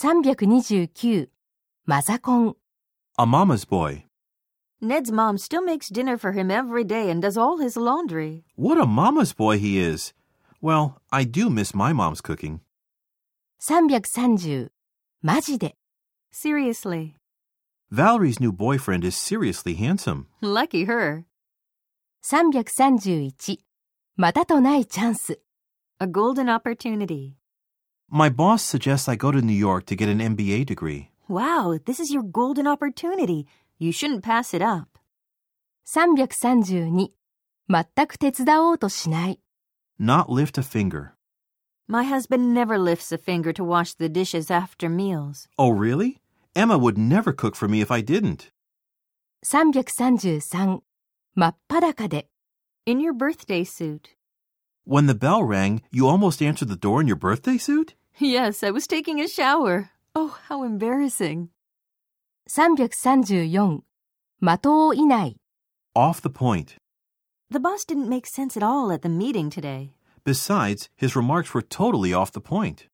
329マザコン A mama's boy. Ned's mom still makes dinner for him every day and does all his laundry. What a mama's boy he is. Well, I do miss my mom's cooking. 330マジで Seriously. Valerie's new boyfriend is seriously handsome. Lucky her. 331またとないチャンス A golden opportunity. My boss suggests I go to New York to get an MBA degree. Wow, this is your golden opportunity. You shouldn't pass it up. 332全く手伝おうとしない Not lift a finger. My husband never lifts a finger to wash the dishes after meals. Oh, really? Emma would never cook for me if I didn't. 333真っ裸で In your birthday suit. When the bell rang, you almost answered the door in your birthday suit? Yes, I was taking a shower. Oh, how embarrassing. 334的をいない Off the point. The boss didn't make sense at all at the meeting today. Besides, his remarks were totally off the point.